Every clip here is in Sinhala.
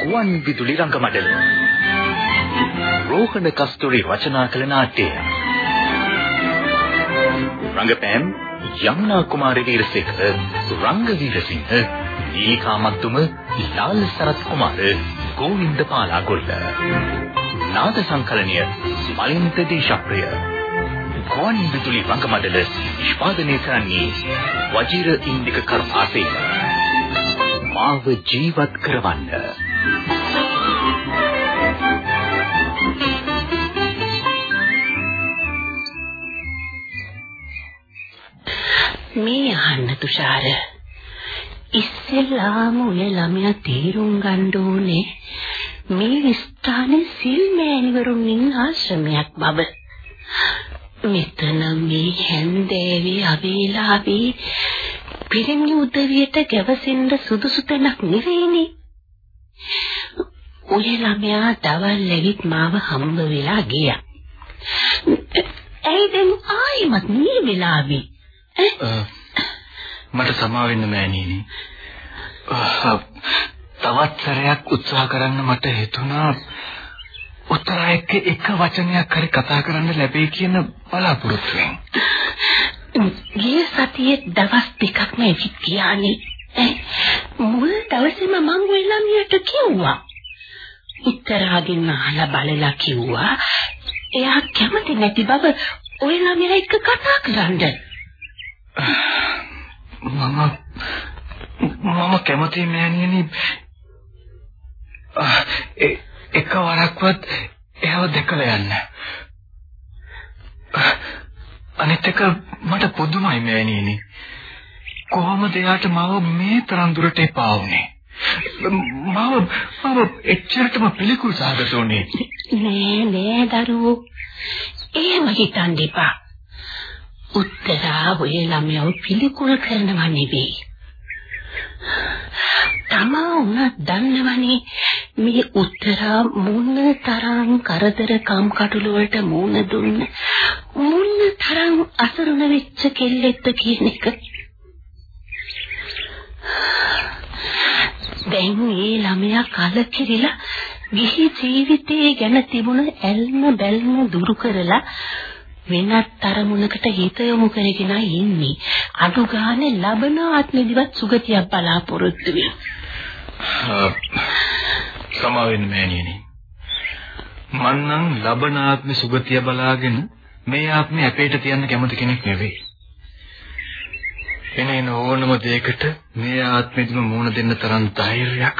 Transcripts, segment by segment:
ගුවන් විදුලි රංගමඩල රෝහණ කස්තුරි රචනා කළ 나ට්‍යය රංගපෑම් යමුනා කුමාරී වීරසේකර රංගවීරසිංහ දීකා මත්තුම ලාල් සරත් කුමාර ගෝවින්ද පාලාගොල්ල. නාද සංකලනය මලින්ත දේශප්‍රිය ගුවන් විදුලි රංගමඩල නිෂ්පාදනය කරන්නේ වජිර ඉන්දික කර්මාසේන මාව ජීවත් කරවන්න. මේ අහන්න තුෂාර ඉස්සෙල්ලාම ඔය ළමයා තීරුම් ගන්න ඕනේ මේ ස්ථානේ සිල් මෑණිවරුන් ඉන්න ආශ්‍රමයක් බව. මෙතන මේ හැන්දෑවේ අවේලාවේ පිරිමි උදවියට ගැවසෙන්න සුදුසු තැනක් නෙවෙයිනේ. ඔය ළමයා දවල් ලැබිත් මාව හම්බ වෙලා ගියා. ඇයි දැන් ආයිමත් මේ වෙලාවේ මට සමා වෙන්න මෑණියනි. තවත් සැරයක් උත්සාහ කරන්න මට හිතුණා උත්තරයක එක වචනයක් හරි කතා කරන්න ලැබෙයි කියන බලාපොරොත්තුවෙන්. ගිය සතියේ දවස් දෙකක්ම ඇවිත් ගියානේ. මුල් දවසේම මං වෙලමියට කිව්වා. උත්තරාගෙන් අහලා බලලා කිව්වා එයා කැමති නැති බව ඔය ළමයා එක්ක කතා කරන්න. මම මම කැමති මෑණියනි එකවරක්වත් එහව දැකලා යන්න. අනිත් එක මට පුදුමයි මෑණියනි. කොහොමද එයාට මාව මේ තරම් දුරට එපා වුනේ? මාව මාව එච්චරටම පිළිකුල් සාගත උනේ. නෑ නෑ දරුවෝ. එහෙම හිතන්න එපා. උත්තරා ඔය ළමයව පිළිකුල් කරනවා නෙවෙයි. තමා උනත් දන්නවනේ මේ උත්තරා මුන්න තරම් කරදර කම් කටුල වලට මූණ දුන්න? මුන්න තරම් අසරණ වෙච්ච කෙල්ලෙක්ද කියන එක. දැන් මේ ළමයා කලකිරිලා ගිහි ජීවිතේ ගැන තිබුණ ඇල්ම බැල්ම දුරු කරලා වෙනත් තරමුණකට හිත යොමු කරගෙන ඉන්නේ. අඩු ගානේ ලබන ආත්මෙදිවත් සුගතියක් බලාපොරොත්තු වෙන. සමාවෙන්න මෑණියනි. මන්නම් ලබන ආත්මෙ සුගතිය බලාගෙන මේ ආත්මෙ අපේට තියන්න කැමති කෙනෙක් නෙවෙයි. එනේන ඕනම දෙයකට මේ ආත්මෙදිම මුණ දෙන්න තරම් ධෛර්යයක්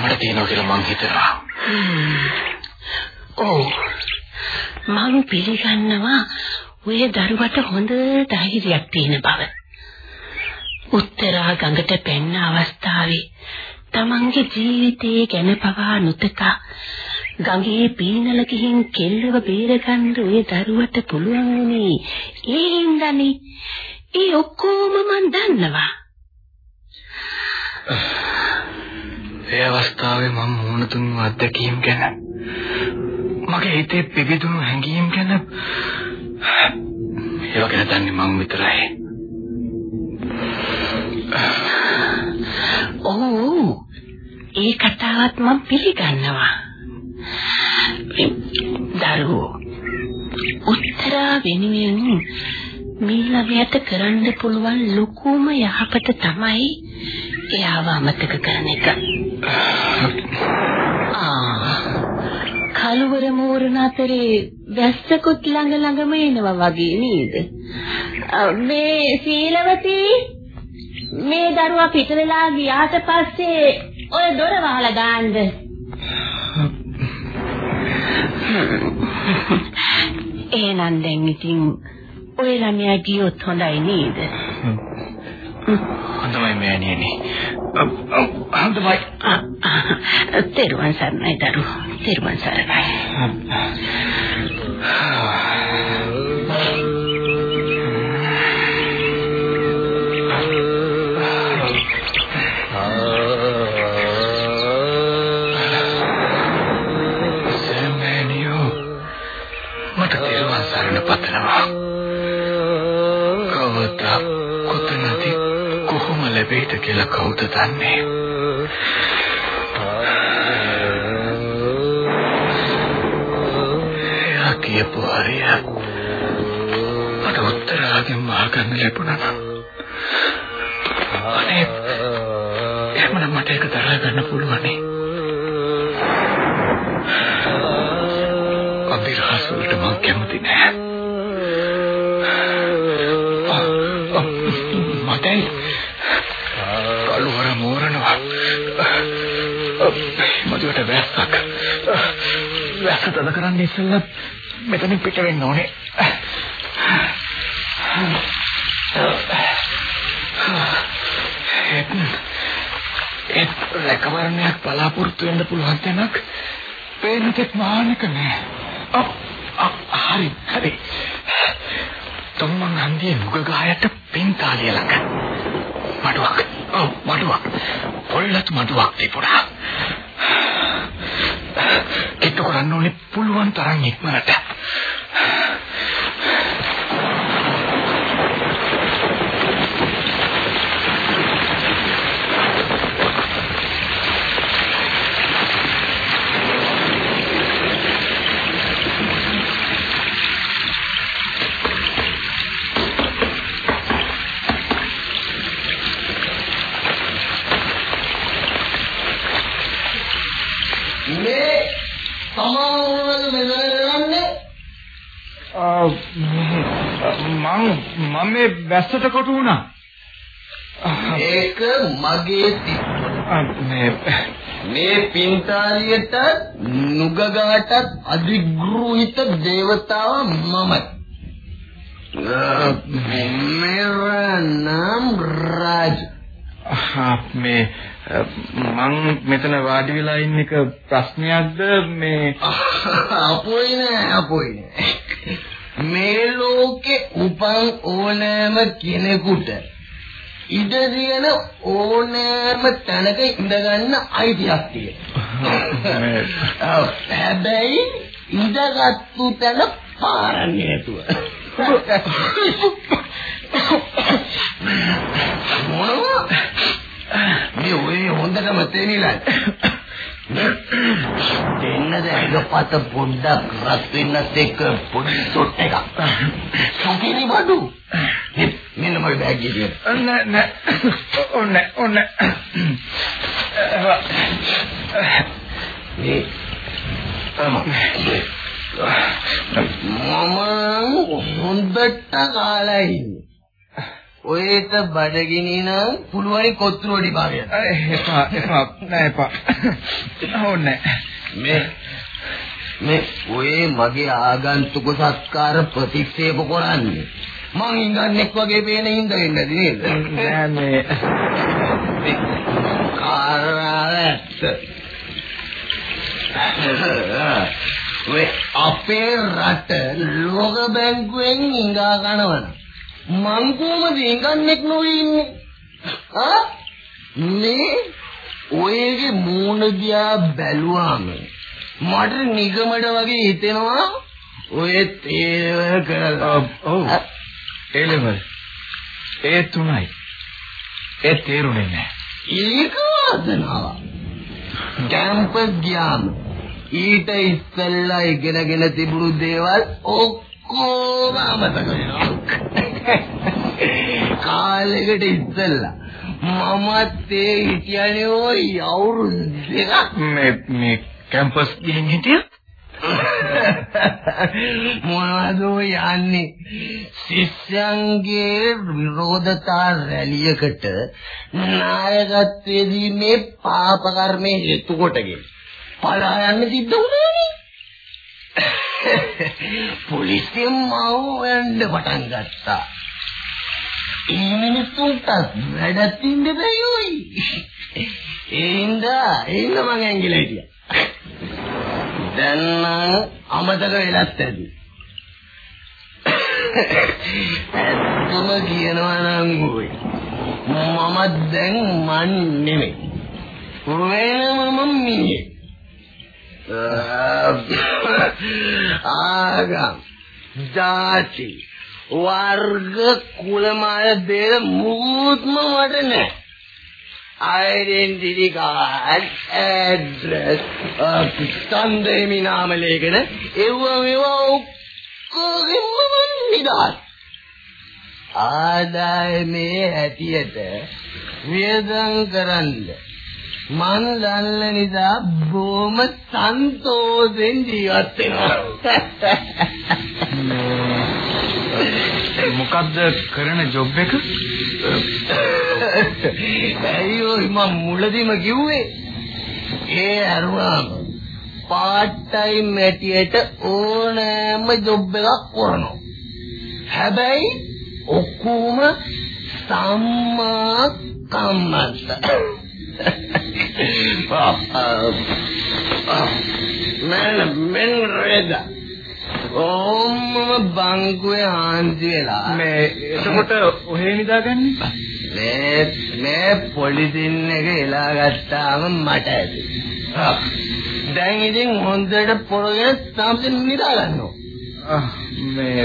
මට තියෙනවා කියලා මං හිතනවා. ඔව්. මම පිළිගන්නවා ඔය දරුවට හොඳ ධෛර්යයක් තියෙන බව. උත්තරා ගඟට පැන්න අවස්ථාවේ තමන්ගේ ජීවිතේ ගැන පවා නොතකා. ගඟේ පීනල ගිහින් කෙල්ලව බේරගන්න ඔය දරුවට පුළුවන් වුණේ ඒ හින්දානේ. ඒ ඔක්කොම මන් දන්නවා. ඒ අවස්ථාවේ මම මුණ දුන්නු අත්දැකීම් ගැන මගේ හිතේ පිබිදුණු හැඟීම් ගැන ඒව ගැන දන්නේ මම විතරයි. ඔව් ඒ කතාවත් මම පිළිගන්නවා. දරුවෝ උත්තරා වෙනුවෙන් මේ ළමයට කරන්න පුළුවන් ලොකුම යහපත තමයි එයාව අමතක කරන එක. ආ කලවර මෝරණ අතරේ වැස්සකුත් ළඟ ළඟම එනවා වගේ නේද? මේ සීලවතී මේ දරුවා පිට වෙලා ගියාට පස්සේ ඔය දොර වහලා දාන්න. එහෙනම් දැන් ඉතින් ඔය ළමයා ගියොත් හොඳයි නේද? හොඳයි මෑණියනි. හොඳයි. තෙරුවන් සරණයි දරුවෝ. තෙරුවන් සරණයි. කියලා කවුද දන්නේ? එයා කියපු හරිය මට උත්තරාගෙන් අහගන්න ලැබුණා නම් අනේ එහෙමනම් මට ඒක දරා ගන්න පුළුවනේ. අභිරහස් වලට මම කැමති නෑ. මදුවට වැස්සක්. වැස්ස තද කරන්න ඉස්සෙල්ලා මෙතනින් පිට වෙන්න ඕනේ. ඒත් ලැකවරණයක් බලාපොරොත්තු වෙන්න පුළුවන් තැනක් පේන තෙක් මානක නෑ. හරි හරි. තොම්මන් හන්දියේ මුග ගහයට පින්තාලිය ළඟ. මඩුවක්. ඔව් මඩුවක්. පොල්ලත් මඩුවක් තිබුණා. කිට්ටු කරන්න ඕනේ පුළුවන් තරම් ඉක්මනට. මම මේ වැස්සට කොටු වුණා. ඒක මගේ සිත්. මේ මේ පින්තාලියට නුගගාටත් අධිග්‍රහිත దేవතාව මමයි. මෙරා නම් රාජ. මේ මං මෙතන වාඩි වෙලා ඉන්න එක ප්‍රශ්නයක්ද මේ අපොයි නෑ අපොයි නෑ මේ ලෝකේ උපන් ඕනෑම කෙනෙකුට ඉඩ දින ඕනෑම තැනක ඉඳගන්න අයිතියක් තියෙනවා. හැබැයි ඉඳගත්තු තැන පාරන්නේ නැතුව. මොනවා? මේ ඔය හොඳටම තේනිලා. දෙන්නද එකපත පොඩ්ඩක් රත් වෙන්නත් එක්ක පොඩි සොට් එකක්. සුපිරි බඩු. මෙන්න මගේ බෑග් එකේ. නෑ නෑ. ඕනේ ඕනේ. මේ මම හොඳට කාලා ඉන්නේ. ඔයක බඩගිනි නම් පුළුවනි කොත්තුරු වඩි භාගයක්. එපා එපා නෑ එපා. ඕනේ මේ මේ ඔය මගේ ආගන්තුක සත්කාර ප්‍රතික්ෂේප කරන්නේ. මං ඉංගන්නෙක් වගේ පේන වෙන්නද නේද? නෑ මේ කාරාලත්. ඔය අපේ රට ලෝක බැංකුවෙන් ඉංගා කනවන. මං කොහමද ඉංගන්නෙක් නොවේ ඉන්නේ? ආ? මේ ඔයගේ මූණ දිහා බැලුවාම මට නිගමඩ වගේ හිතෙනවා ඔය තේරව කරලා. ඔව් ඒ ලෙවල් ඒ තුනයි. ඒ තේරුනේ නැහැ ඒක වාසනාව කැම්පස් ගියාම ඊට ඉස්සෙල්ලා ඉගෙනගෙන තිබුණු දේවල් ඔක්කොම අමතක වෙනවා කාලෙකට ඉස්සෙල්ලා මමත් ඒ හිටියනේ ওই අවුරුදු දෙකක්. මේ මේ කැම්පස් ගිහින් හිටියා? මොනවද යන්නේ? ශිෂ්‍යයන්ගේ විරෝධතා රැලියකට නායකත්වයේදී මේ පාප කර්මයේ හේතු කොටගෙන පලා යන්න සිද්ධ වුණානේ පොලිසියෙන් මාව යන්න පටන් ගත්තා ඒ මිනිස්සුන්ට වැඩක් තින්න බැයි ඔයි ඒන්දා ඒන්න මං ඇංගිලා හිටියා දැන් නම් අමතක වෙලත් ඇති. ඇත්තම කියනවා නම් ඔය මම දැන් මන් නෙමෙයි. වෙනමම මිනිහෙක්. ආගම්. ಜಾති වර්ග කුලමාය දෙය මුකුත්ම මට නැහැ identity card, address, සන්දේමි නාම ලේඛන ඒව මේවා ඔක්කොගෙම මම නිදහස්. ආදායමේ හැටියට වියදම් කරන්න මන් දන්න නිසා බොහොම සන්තෝෂෙන් ජීවත් වෙනවා. මොකද්ද කරන ජොබ් එක? අයියෝ මම මුලදීම කිව්වේ ඒ අරුවාම පාට් ටයිම් ඇටියට ඕනෑම ජොබ් එකක් කරනවා. හැබැයි ඔක්කොම සම්මා කම්මන්ත. මම මෙන් රෙදා ඕම්ම බංකුවේ හාන්සි වෙලා මේ එතකොට ඔහේ නිදාගන්නේ? මේ මේ පොලිසින් එක එලා ගත්තාම මට ඇති. දැන් ඉතින් හොඳට පොරගෙන සම්පූර්ණ නිදා ගන්නවා. මේ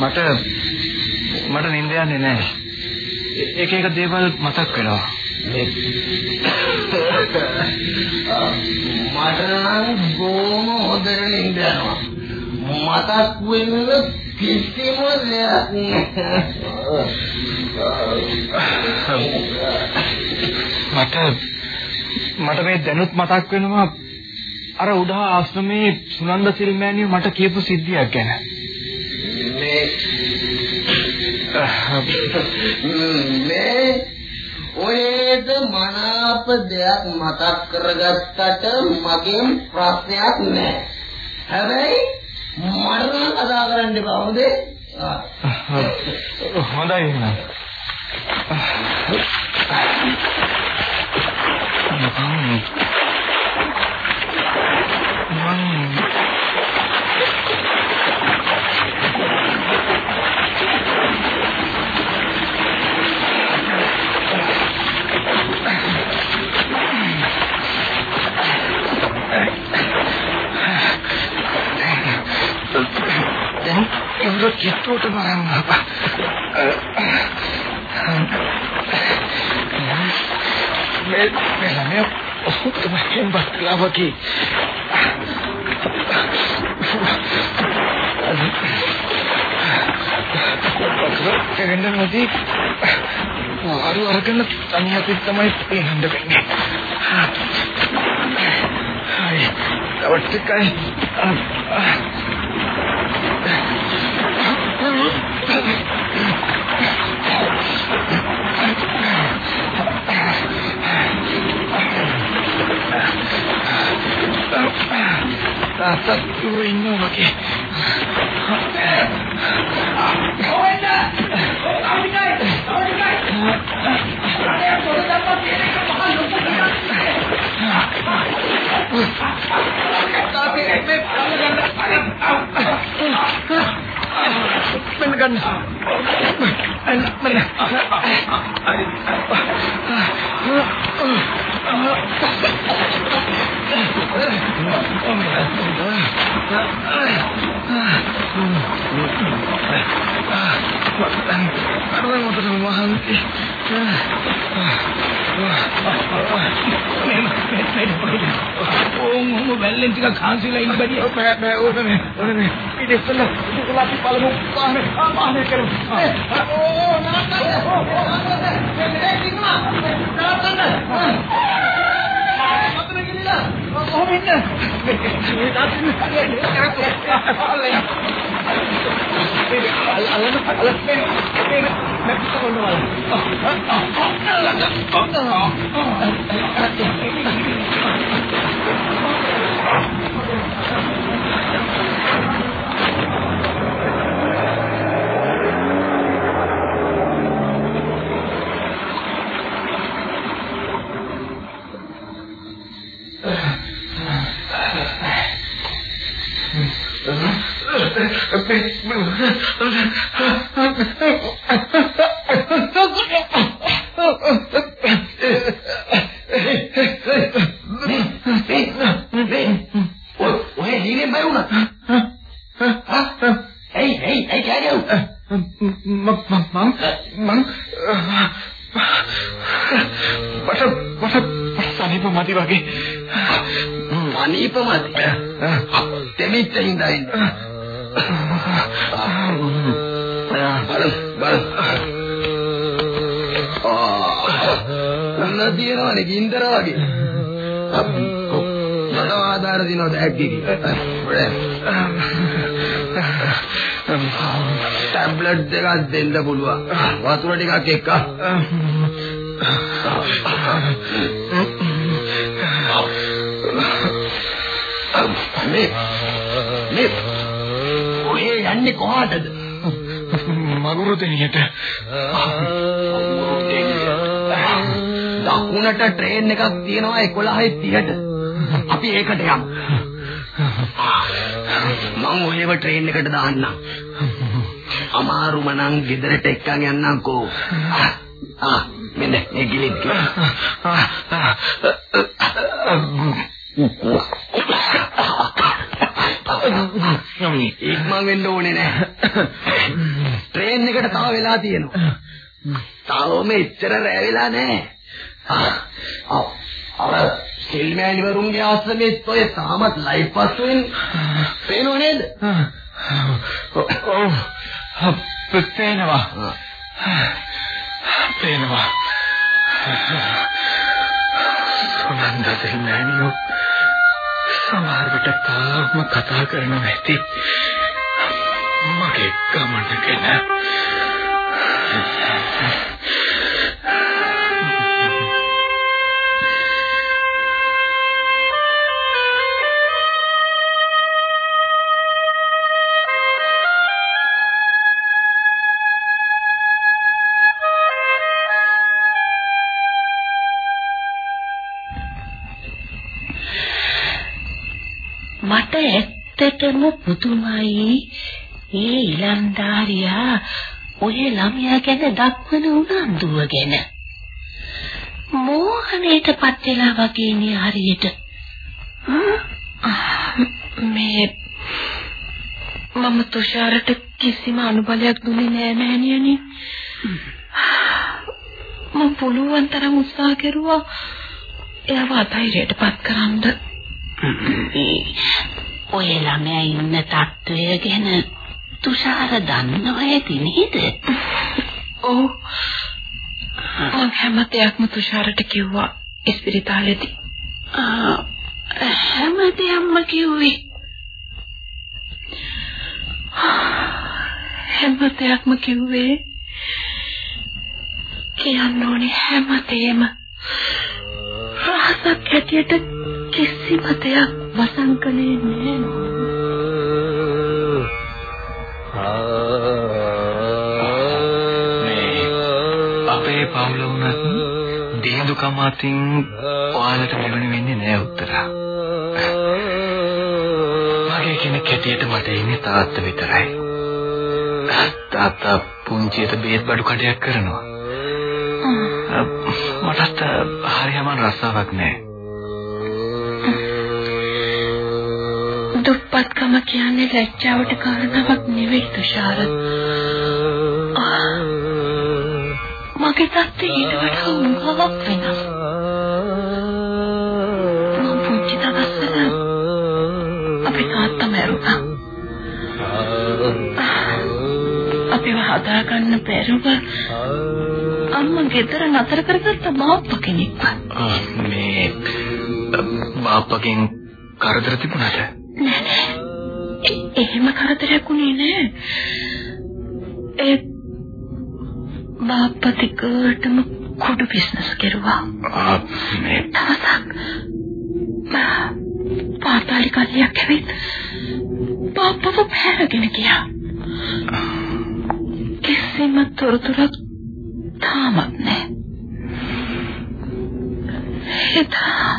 මට මට නිින්ද යන්නේ නැහැ. එක එක දේවල් මතක් වෙනවා. මට නම් බොහොම හොඳට නිින්ද යනවා. මතක් වෙන්න කිසිම දෙයක් මට මට මේ දැනුත් මතක් වෙනවා අර උඩා ආශ්‍රමයේ සුනන්ද සිල්මෑණියෝ මට කියපු සිද්ධියක් ගැන. මේ මේ ඔයද මනාප දෙයක් මතක් කරගත්තට මගෙන් ප්‍රශ්නයක් නැහැ. හැබැයි මට නම් කතා කරන්න එපා හොඳේ. හොඳයි එහෙනම්. මම ඉවර කිට්ටුවට බලන්න. මේ මේ ළමයා ඔහුට මහෙන් බක්ලා වගේ. කෙරෙන්න නැති ආරු අරගෙන තනියට තමයි පේන්න වෙන්නේ. හරි. තව ටිකයි. තාත්තා දුර ඉන්නවා වගේ. මෙන්න ගන්න. මෙන්න. අර මොකටද මහන්සි? ඕම් ඔහොම බැල්ලෙන් ටිකක් හාන්සිලා ඉන්න බැරිය. බෑ බෑ ඕනේ ඕනේ. ඊට ඉස්සෙල්ලා ඉස්සෙල්ලා අපි බලමු වාහනේ වාහනේ කරමු. ඕ නාට්‍ය. මේ කින්නා. නාට්‍ය. මතන ගිලිලා. මෙන්න. අලන අලන ඔය හිරේ බය වුණා. ඇයි ඇයි ඇයි කෑගව්? මම මම මම මට මට සනීප මදි වගේ. මනීප මදි. දෙමිත් ඉඳලා ඉන්න. බලමු බලමු උන්න තියනවනේ ගින්දර වගේ මට ආධාර දිනවද ඇක්කේ ටැබ්ලට් දෙකක් දෙන්න පුළුවන් වතුර ටිකක් එක්ක. මේ මේ ඔය යන්නේ කොහාටද? මගුරු දෙනියට දකුණට ට්‍රේන් එකක් තියෙනවා 11:30ට අපි ඒකට යමු. මං ඔයව ට්‍රේන් එකට දාන්නම්. අමාරුම නම් ගෙදරට එක්කන් යන්නම්කෝ. ආ මෙන්න මේ ගිලිත් ඉක්මන් වෙන්න ඕනේ නෑ. ට්‍රේන් එකට තව වෙලා තියෙනවා. තාම එච්චර රැ වෙලා නෑ. ආ අර සිල්මෑණිවරුන්ගේ ආශ්‍රමෙත් ඔය තාමත් ලයිව් පස් වෙන්නේ පේනව නේද? ඔව්. පේනවා. පේනවා. සමන්දතේ නෑනියෝ සමහර විට තාම කතා කරනවා ඇති. මගේ ගමන ගැන ඇත්තටම පුදුමයි ඒ ඉලන්දාරියා ඔය ළමයා ගැන දක්වන උනන්දුව ගැන. මෝහණයටපත් වෙලා වගේ නේ හරියට. මේ මම තුෂාරට කිසිම අනුබලයක් දුන්නේ නෑ මෑණියනි. මම පුළුවන් තරම් උත්සාහ කෙරුවා එයාව අධෛර්යයටපත් කරන්න. ඔය ළමයා ඉන්න තත්ත්වය ගැන තුෂාර දන්නව ඇති නේද? ඔව්. මම හැම දෙයක්ම තුෂාරට කිව්වා ඉස්පිරිතාලේදී. හැම දෙයක්ම කිව්වේ. හැම දෙයක්ම කිව්වේ. කියන්න ඕනේ හැම දෙයක්ම. රහසක් හැටියට කිසිම දෙයක් වසංකලේ නෑ. අපේ පවුල වුණත් දියදුකම අතින් ඔයාලට මෙවැනි වෙන්නේ නෑ උත්තරා. මගේ කෙනෙක් හැටියට මට ඉන්නේ තාත්තා විතරයි. තාත්තා පුංචියට බේත් බඩු කඩයක් කරනවා. මටත් හරියම රස්සාවක් නෑ. දුප්පත්කම කියන්නේ ලැජ්ජාවට කාරණාවක් නෙවෙයි තුෂාර. මගේ තත්ත්වය ඊට වඩා උගාවක් වෙනස්. මම පුංචි දවස්වල අපේ තාත්තා මැරුණා. අපිව හදාගන්න බැරුව අම්මා ගෙදර නතර කරගත්ත මාප්පා කෙනෙක්ව. මේ බාප්පගෙන් කරදර තිබුණාද? නෑ නෑ. එහෙම කරදරයක් උනේ නෑ. ඒ බාප්පා තිකටම කුඩු බිස්නස් කරුවා. මේ දවසක් පාතාලි කල්ලියක් ඇවිත් බාප්පව පැහැරගෙන ගියා. කිසිම තොරතුරක් තාමත් නෑ. එදා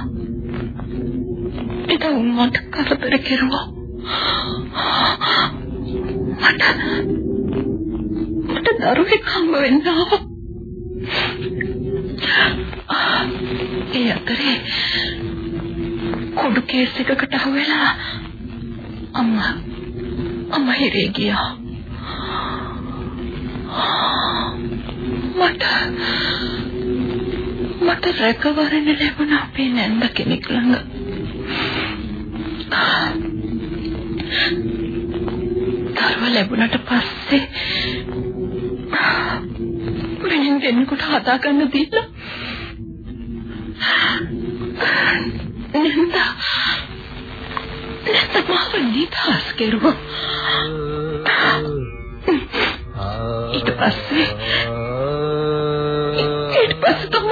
එදා උන්මට කරදර කෙරුවා. මට මට දරුවෙක් හම්බ වෙන්න ආවා. ඒ අතරේ කුඩු කේස් එකකට අහුවෙලා අම්මා අම්මා හිරේ ගියා. මට මට රැකවරණ ලැබුණා අපේ නැන්ද කෙනෙක් ළඟ. දරුව ලැබුණට පස්සේ මම දෙන්නෙකුට හදා ගන්න දීලා නැන්ද නැන්ද මාව නිදහස් කෙරුවා. ඊට පස්සේ ඊට පස්සේ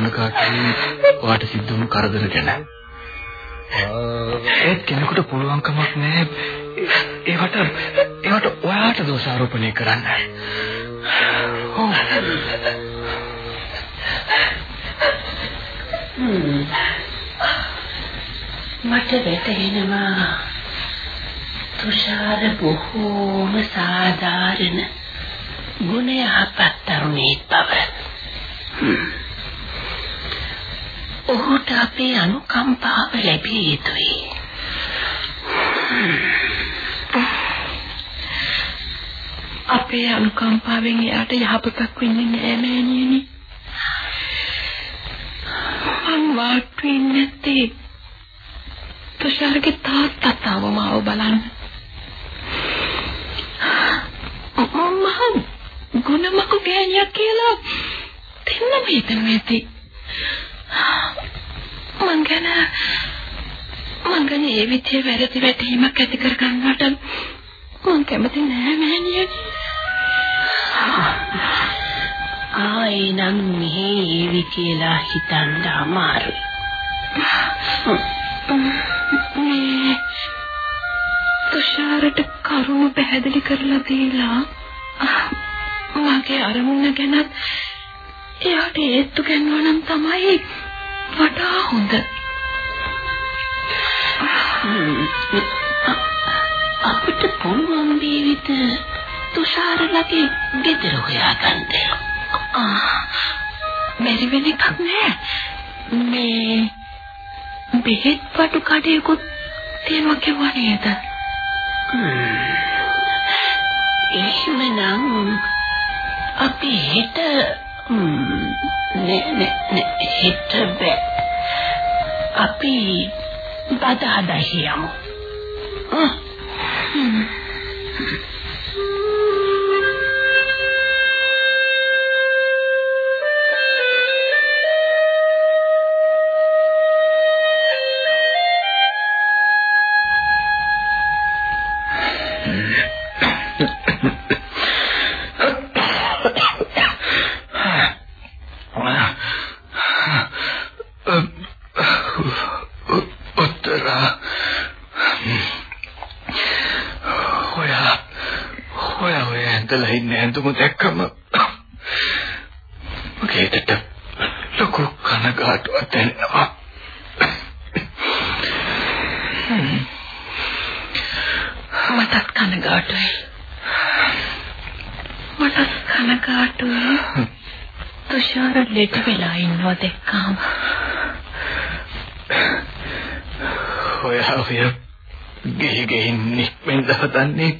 කනකාටුයි ඔයාට සිද්ධ වුණු කරදර ගැන. ඒත් කෙනෙකුට පුළුවන් කමක් නැහැ ඒවට ඒවට ඔයාට දෝෂාරෝපණය කරන්න. ඔව්. මට වැටහෙනවා තුෂාර බොහෝම සාධාරණ ගුණ යහපත් තරුණයෙක් බව. ඔහුට අපේ අනුකම්පාව ලැබිය යුතුයි. අපේ අනුකම්පාවෙන් එයාට යහපතක් වෙන්නේ නෑ මෑණියනි. මං වාට් වෙන්නේ නැත්තේ තුෂාරගේ තාත්තා තාම මාව බලන්න. මම ගුණමක ගෑණියක් කියලා දෙන්නම හිතන ඇති. මං ගැන මං ගැන ඒ විදිහේ වැරදි වැටහීමක් ඇති කර ගන්නවට මං කැමති නෑ මෑණියනි. ආයි නම් මෙහෙවි කියලා හිතන්න අමාරුයි. මේ තුෂාරට කරුණ පැහැදිලි කරලා දීලා මගේ අරමුණ ගැනත් එයාට ඒත්තු ගන්නවා නම් තමයි වඩා හොඳ. අපිට පුළුවන් වේවිද තුෂාරලගේ ගෙදර හොයාගන්න. බැරි වෙන එකක් නෑ. මේ බෙහෙත් පටු කඩේකුත් තියෙනවා කිව්වා නේද? එහෙමනම් අපි හෙට නේ නේ හෙට බෑ. අපි බදාදා හියමු. ලෙඩ වෙලා ඉන්නවා දැක්කම. ඔයා ඔය ගෙහි ගෙහින් නික්මෙන් දවතන්නේ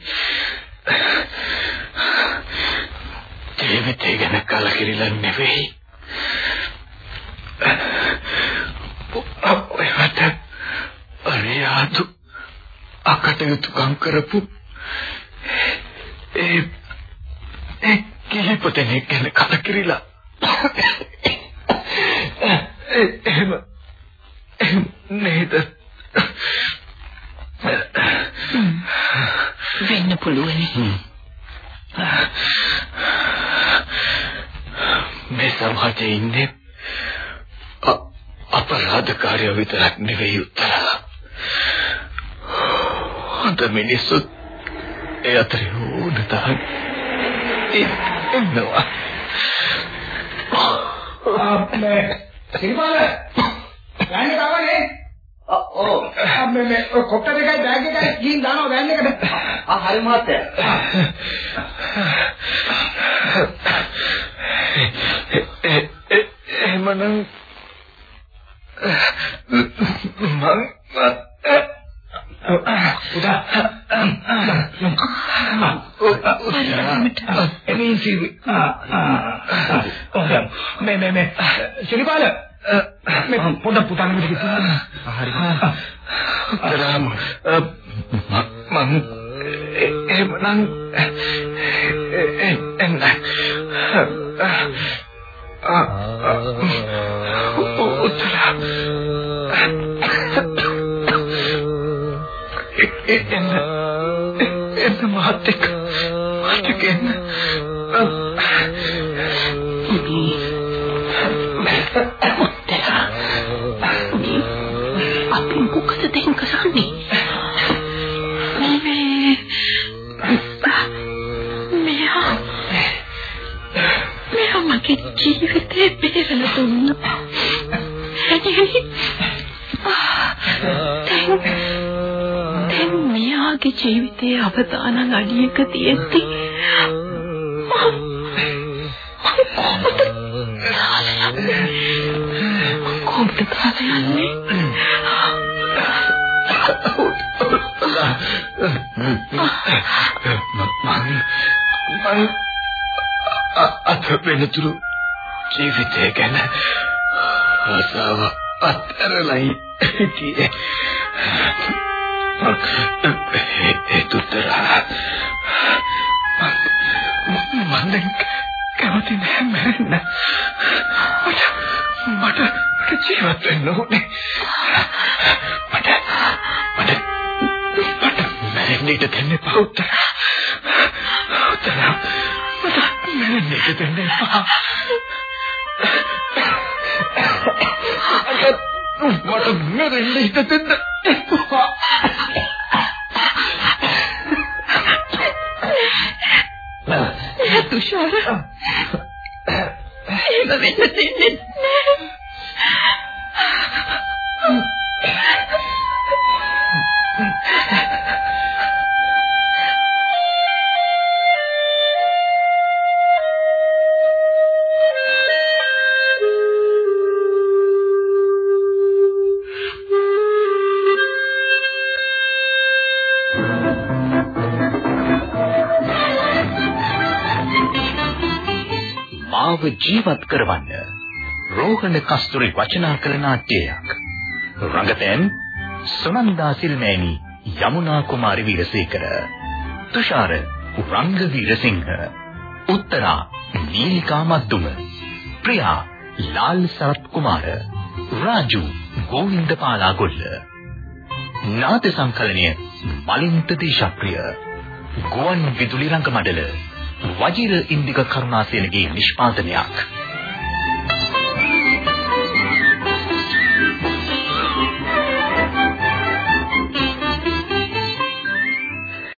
ජීවිතය ගැන කලකිරිලා නෙවෙයි. ඔයාට අරියාදු අකටයුතුකම් කරපු ඒ ඒ කිහිපතෙනෙක් ගැන කලකිරිලා එහෙම එහෙම නේද වෙන්න පුළුවනි. මේ සමාජයේ ඉන්නේ අපරාධකාරයෝ විතරක් නෙවෙයි උත්තරා. හොඳ මිනිස්සුත් ඒ අතරේ ඕන තරම් ඉන්නවා. අපේ සිරිපාල යන්නේ තාවනේ ඔව්. මේ මේ කොට්ට දෙකයි බෑග් එකයි ගිහින් දානවා වෑන් එකට. ආ හරි මහත්තයා. එහෙමනම් මං පුතා එමින් සිවි මේ මේ මේ ශිල්පාල මේ පොඩ පුතා ළඟට ගිහින් හරි උත්තරාම මං එහෙමනම් එන්න උත්තරා එන්න එන්න මහත්තයෙක් මහත්තයෙක් එන්න ජීවිතයේ අවදාන අඩියක තියෙද්දි මම කොහොමද කාලේ යන්නේ? මං මං අත වෙනතුරු ජීවිතය ගැන ආසාව අත්හැරලයි හිටියේ ඒතුතරා මම දැන් කැමති නෑ මැරෙන්න. මට මට මට ජීවත් වෙන්න ඕනේ. මට මට මට මැරෙන්න ඉඩ දෙන්න එපා උත්තරා. උත්තරා මට මැරෙන්න ඉඩ දෙන්න එපා. මට මැරෙන්න ඉඩ දෙන්න එපා. තුෂාර. එහෙම වෙන්න දෙන්නේ මාව ජීවත් කරවන්න. රෝහණ කස්තුරි වචනා කළ නාට්‍යයක්. රංගපෑම් සුනන්දා සිල්මෑණි යමුනා කුමාරි වීරසේකර. තුෂාර රංග වීරසිංහ උත්තරා නීලිකා මද්දුම. ප්‍රියා ලාල් සරත් කුමාර. රාජු ගෝවින්ද පාලාගොල්ල නාට්‍ය සංකලනය මලින්ත දේශප්‍රිය ගුවන් විදුලි රංග මඩල වජිර ඉන්දික කරුණාසේනගේ නිෂ්පාදනයක්.